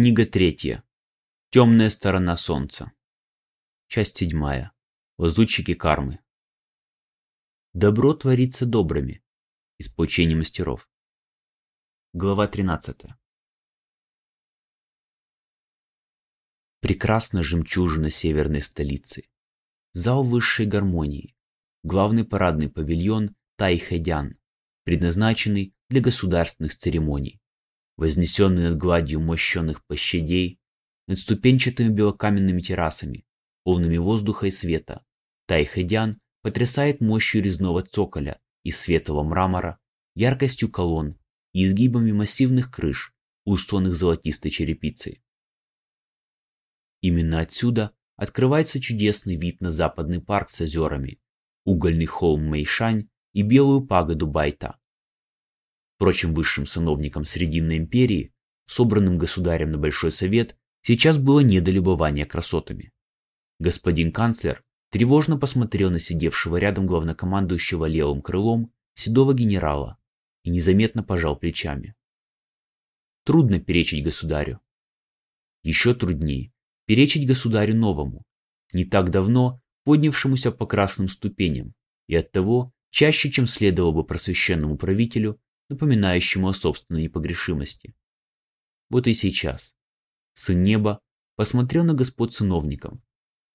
Книга третья. Темная сторона солнца. Часть седьмая. Лазутчики кармы. Добро творится добрыми. Из мастеров. Глава 13. Прекрасна жемчужина северной столицы. Зал высшей гармонии. Главный парадный павильон Тайхэдян, предназначенный для государственных церемоний вознесенный над гладью мощенных площадей, над ступенчатыми белокаменными террасами, полными воздуха и света. Тайхэдян потрясает мощью резного цоколя из светлого мрамора, яркостью колонн и изгибами массивных крыш, устланных золотистой черепицей. Именно отсюда открывается чудесный вид на западный парк с озерами, угольный холм Мэйшань и белую пагоду Байта прочим высшим сановникам Срединной империи, собранным государем на Большой Совет, сейчас было не до любования красотами. Господин канцлер тревожно посмотрел на сидевшего рядом главнокомандующего левым крылом седого генерала и незаметно пожал плечами. Трудно перечить государю. Еще труднее перечить государю новому, не так давно поднявшемуся по красным ступеням и оттого чаще, чем следовало бы просвещенному правителю, напоминающему о собственной непогрешимости. Вот и сейчас. Сын неба посмотрел на господ сыновников,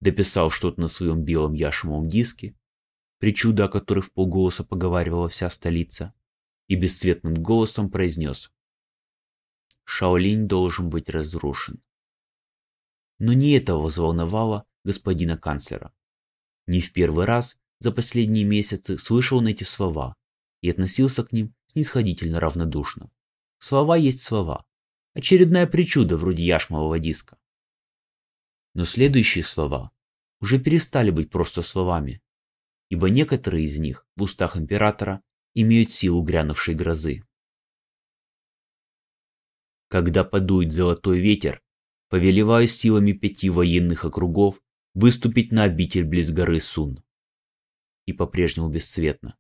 дописал что-то на своем белом яшмовом диске, причуда о которых в полголоса поговаривала вся столица, и бесцветным голосом произнес «Шаолинь должен быть разрушен». Но не этого взволновало господина канцлера. Не в первый раз за последние месяцы слышал он эти слова и относился к ним снисходительно равнодушно. Слова есть слова. Очередная причуда вроде яшмового диска. Но следующие слова уже перестали быть просто словами, ибо некоторые из них в устах императора имеют силу грянувшей грозы. Когда подует золотой ветер, повелеваю силами пяти военных округов выступить на обитель близ горы Сун. И по-прежнему бесцветно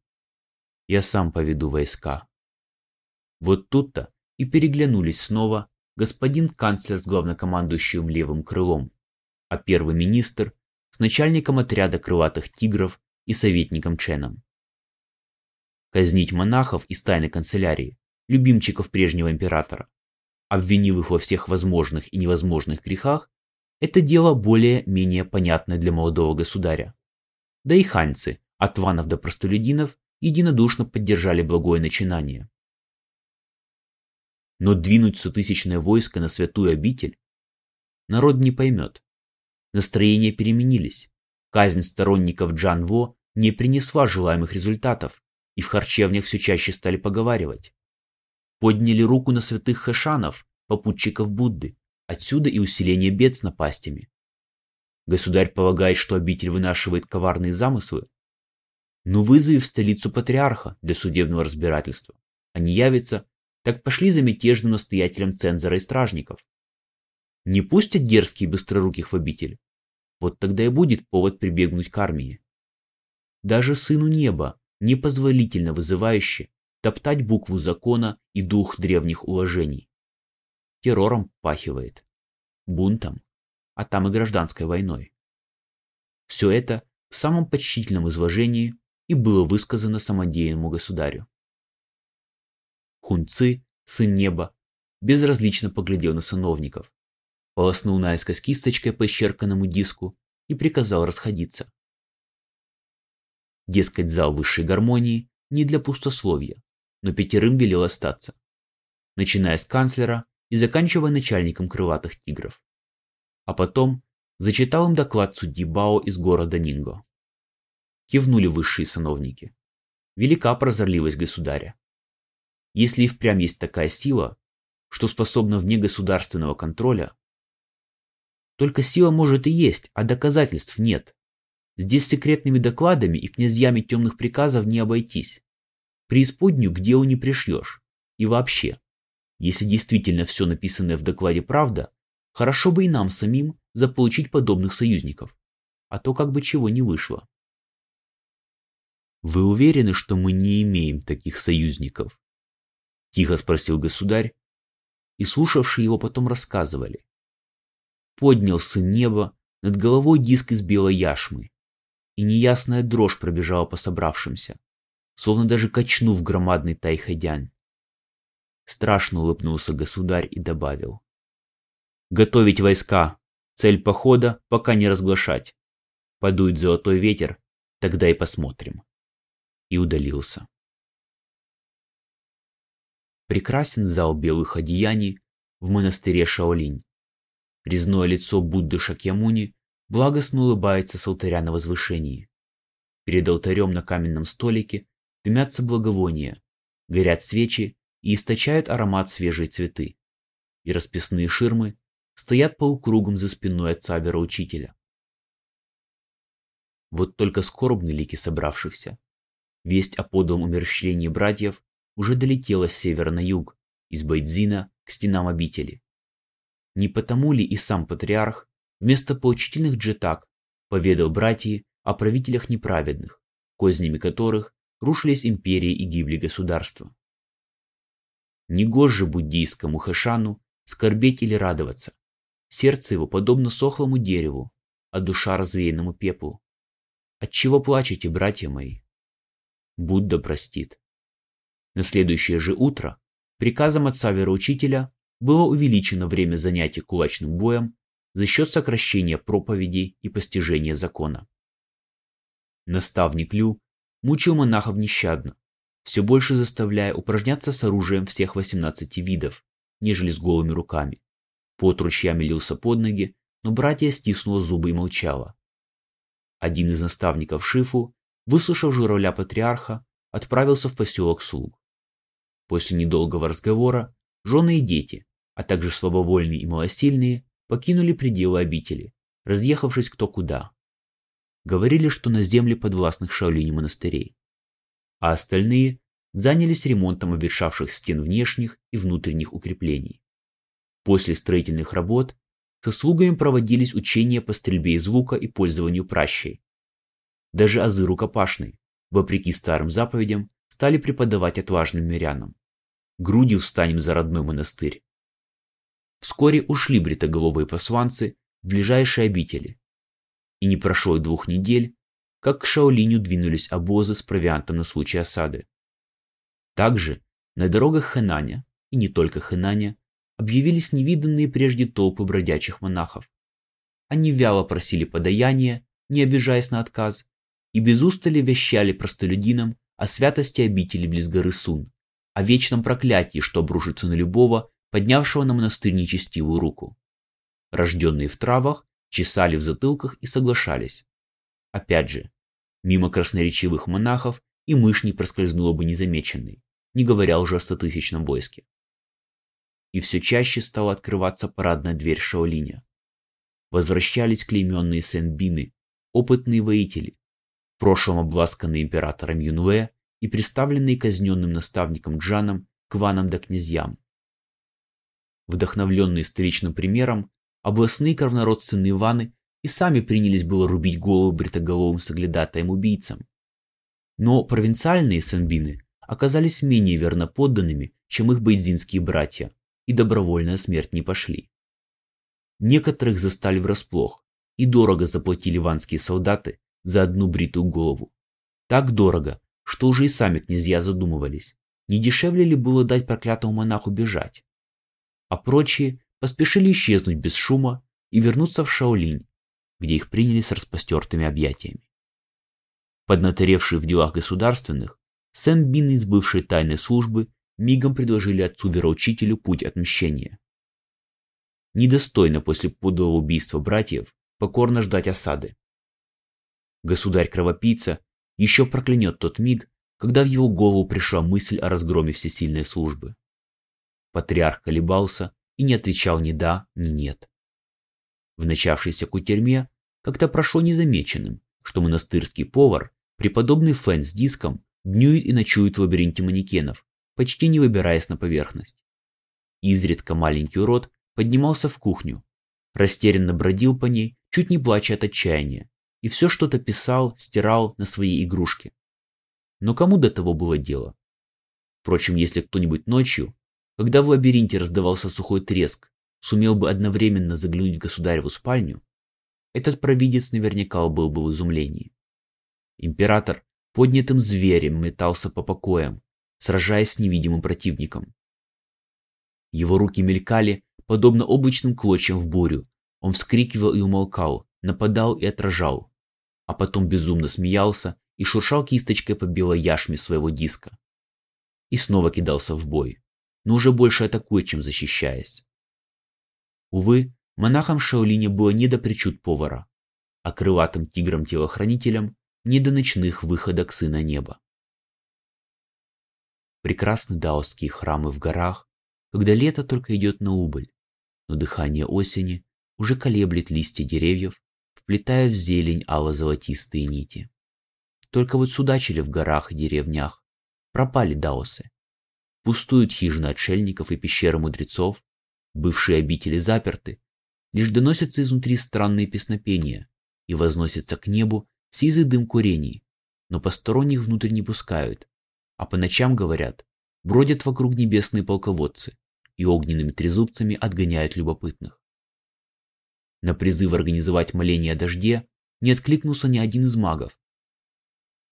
я сам поведу войска. Вот тут-то и переглянулись снова господин канцлер с главнокомандующим левым крылом, а первый министр с начальником отряда крылатых тигров и советником Ченом. Казнить монахов из тайной канцелярии, любимчиков прежнего императора, обвинив их во всех возможных и невозможных грехах, это дело более-менее понятное для молодого государя. Да и ханьцы, от ванов до простолюдинов, единодушно поддержали благое начинание. Но двинуть сотысячное войско на святую обитель народ не поймет. Настроения переменились. Казнь сторонников Джан Во не принесла желаемых результатов, и в харчевнях все чаще стали поговаривать. Подняли руку на святых хэшанов, попутчиков Будды, отсюда и усиление бед с напастями. Государь полагает, что обитель вынашивает коварные замыслы, но вызови в столицу патриарха для судебного разбирательства. Они явятся, так пошли за мятежным настоятелем цензора и стражников. Не пустят дерзкие быстроруких в обитель? Вот тогда и будет повод прибегнуть к армии. Даже сыну неба непозволительно вызывающе топтать букву закона и дух древних уложений. Террором пахивает, бунтом, а там и гражданской войной. Все это в самом почтительном изложении и было высказано самодеянному государю. Хунцы, сын неба, безразлично поглядел на сановников, полоснул наискось кисточкой по исчерканному диску и приказал расходиться. Дескать, зал высшей гармонии не для пустословия, но пятерым велел остаться, начиная с канцлера и заканчивая начальником крылатых тигров. А потом зачитал им доклад судьи Бао из города Нинго кивнули высшие сановники. Велика прозорливость государя. Если и впрямь есть такая сила, что способна вне государственного контроля, только сила может и есть, а доказательств нет. Здесь секретными докладами и князьями темных приказов не обойтись. Преисподнюю к делу не пришьешь. И вообще, если действительно все написанное в докладе правда, хорошо бы и нам самим заполучить подобных союзников. А то как бы чего не вышло. Вы уверены, что мы не имеем таких союзников? Тихо спросил государь, и слушавшие его потом рассказывали. Поднял сын неба, над головой диск из белой яшмы, и неясная дрожь пробежала по собравшимся, словно даже качнув громадный тайходянь. Страшно улыбнулся государь и добавил. «Готовить войска! Цель похода пока не разглашать. Подует золотой ветер, тогда и посмотрим». И удалился. Прекрасен зал белых одеяний в монастыре Шаолинь. Резное лицо Будды Шакьямуни благостно улыбается с алтаря на возвышении. Перед алтарем на каменном столике дымятся благовония, горят свечи и источают аромат свежей цветы. И расписные ширмы стоят полукругом за спиной отца-вероучителя. Вот только скорбные лики собравшихся. Весть о подлом умерщвлении братьев уже долетела с севера на юг, из Байдзина к стенам обители. Не потому ли и сам патриарх вместо поучительных джетак поведал братьи о правителях неправедных, кознями которых рушились империи и гибли государства. Негоже буддийскому хэшану скорбеть или радоваться. Сердце его подобно сохлому дереву, а душа развеянному пеплу. Отчего плачете, братья мои? Будда простит. На следующее же утро приказом отца-вероучителя было увеличено время занятий кулачным боем за счет сокращения проповедей и постижения закона. Наставник Лю мучил монахов нещадно, все больше заставляя упражняться с оружием всех 18 видов, нежели с голыми руками. Пот ручьями лился под ноги, но братья стиснула зубы и молчала. Один из наставников Шифу, выслушав журавля патриарха, отправился в поселок слуг. После недолгого разговора жены и дети, а также слабовольные и малосильные, покинули пределы обители, разъехавшись кто куда. Говорили, что на земле подвластных Шаолинь монастырей. А остальные занялись ремонтом обветшавших стен внешних и внутренних укреплений. После строительных работ со слугами проводились учения по стрельбе из лука и пользованию пращей. Даже азы рукопашной, вопреки старым заповедям, стали преподавать отважным мирянам. Грудью встанем за родной монастырь. Вскоре ушли бритоголовые посланцы в ближайшие обители. И не прошло и двух недель, как к Шаолиню двинулись обозы с провиантом на случай осады. Также на дорогах Хэнаня, и не только Хэнаня, объявились невиданные прежде толпы бродячих монахов. Они вяло просили подаяния, не обижаясь на отказ, и без устали вещали простолюдинам о святости обители близ горы Сун, о вечном проклятии, что обрушится на любого, поднявшего на монастырь нечестивую руку. Рожденные в травах чесали в затылках и соглашались. Опять же, мимо красноречивых монахов и мышь не проскользнула бы незамеченной, не говоря уже о стотысячном войске. И все чаще стала открываться парадная дверь Шаолиня. Возвращались клейменные сенбины, опытные воители, прошлом обласканные императором Юнве и представленные казненным наставником Джаном к ванам да князьям. Вдохновленные столичным примером, областные кровнородственные ваны и сами принялись было рубить голову бритоголовым соглядатаем-убийцам. Но провинциальные санбины оказались менее верноподданными, чем их бейдзинские братья, и добровольная смерть не пошли. Некоторых застали врасплох, и дорого заплатили ванские солдаты за одну бритую голову. Так дорого, что уже и сами князья задумывались, не дешевле ли было дать проклятому монаху бежать. А прочие поспешили исчезнуть без шума и вернуться в Шаолинь, где их приняли с распростертыми объятиями. Поднаторевшие в делах государственных, Сэм Бин из бывшей тайной службы мигом предложили отцу-вероучителю путь отмщения. Недостойно после подлого убийства братьев покорно ждать осады. Государь-кровопийца еще проклянет тот миг, когда в его голову пришла мысль о разгроме всесильной службы. Патриарх колебался и не отвечал ни да, ни нет. В начавшейся кутерьме как-то прошло незамеченным, что монастырский повар, преподобный Фэн с диском, днюет и ночует в лабиринте манекенов, почти не выбираясь на поверхность. Изредка маленький урод поднимался в кухню, растерянно бродил по ней, чуть не плача от отчаяния, и все что-то писал, стирал на своей игрушке. Но кому до того было дело? Впрочем, если кто-нибудь ночью, когда в лабиринте раздавался сухой треск, сумел бы одновременно заглянуть в государеву спальню, этот провидец наверняка был бы в изумлении. Император поднятым зверем метался по покоям, сражаясь с невидимым противником. Его руки мелькали, подобно облачным клочьям в бурю. Он вскрикивал и умолкал, нападал и отражал, а потом безумно смеялся и шуршал кисточкой по белой яшме своего диска. И снова кидался в бой, но уже больше атакуя, чем защищаясь. Увы, монахам Шаолине было не до причуд повара, а крылатым тиграм-телохранителям не до ночных выходок Сына Неба. Прекрасны даосские храмы в горах, когда лето только идет на убыль, но дыхание осени уже колеблет листья деревьев, вплетая в зелень ало-золотистые нити. Только вот судачили в горах и деревнях, пропали даосы. Пустуют хижины отшельников и пещеры мудрецов, бывшие обители заперты, лишь доносятся изнутри странные песнопения и возносятся к небу сизый дым курений, но посторонних внутрь не пускают, а по ночам, говорят, бродят вокруг небесные полководцы и огненными трезубцами отгоняют любопытных. На призыв организовать моление о дожде не откликнулся ни один из магов.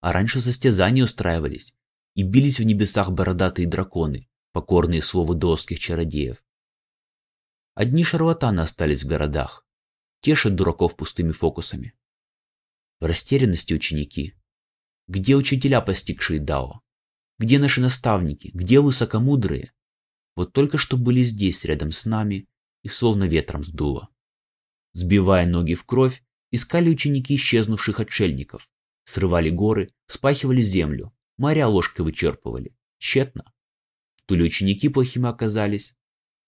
А раньше состязания устраивались, и бились в небесах бородатые драконы, покорные слову доских чародеев. Одни шарлатаны остались в городах, тешат дураков пустыми фокусами. В растерянности ученики. Где учителя, постигшие Дао? Где наши наставники? Где высокомудрые? Вот только что были здесь, рядом с нами, и словно ветром сдуло. Сбивая ноги в кровь, искали ученики исчезнувших отшельников. Срывали горы, спахивали землю, моря ложкой вычерпывали. Тщетно. То ли ученики плохими оказались,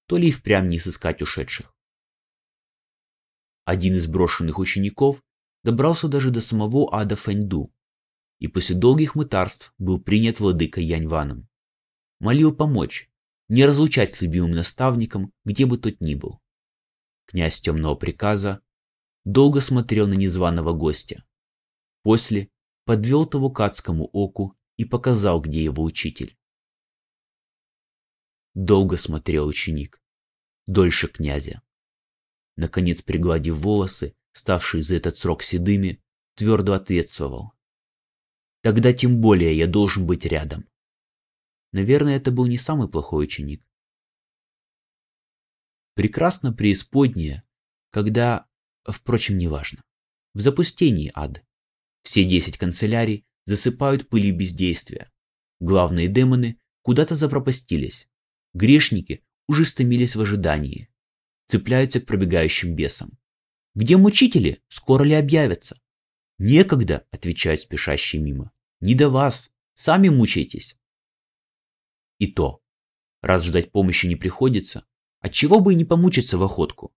то ли и впрямь не сыскать ушедших. Один из брошенных учеников добрался даже до самого ада Фэньду, и после долгих мытарств был принят владыкой Яньваном. Молил помочь, не разлучать с любимым наставником, где бы тот ни был. Князь темного приказа долго смотрел на незваного гостя. После подвел того к адскому оку и показал, где его учитель. Долго смотрел ученик, дольше князя. Наконец, пригладив волосы, ставший за этот срок седыми, твердо ответствовал. Тогда тем более я должен быть рядом. Наверное, это был не самый плохой ученик. Прекрасно преисподнее, когда, впрочем, неважно, в запустении ад. Все десять канцелярий засыпают пылью бездействия. Главные демоны куда-то запропастились. Грешники уже стомились в ожидании. Цепляются к пробегающим бесам. Где мучители? Скоро ли объявятся? Некогда, отвечают спешащие мимо. Не до вас. Сами мучайтесь. И то, раз ждать помощи не приходится, отчего бы и не помучиться в охотку.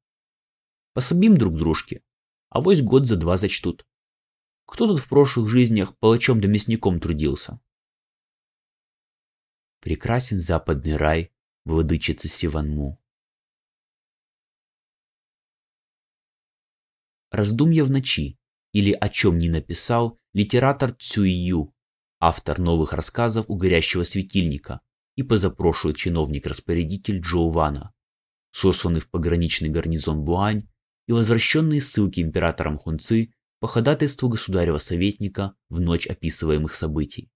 Пособим друг дружке, а вось год за два зачтут. Кто тут в прошлых жизнях палачом да мясником трудился? Прекрасен западный рай, владычица Сиванму. Раздумья в ночи или о чем не написал литератор Цюйю, автор новых рассказов у горящего светильника и позапрошлый чиновник-распорядитель Джоу Вана, сосланный в пограничный гарнизон Буань и возвращенные ссылки императором Хунцы по ходатайству государева советника в ночь описываемых событий.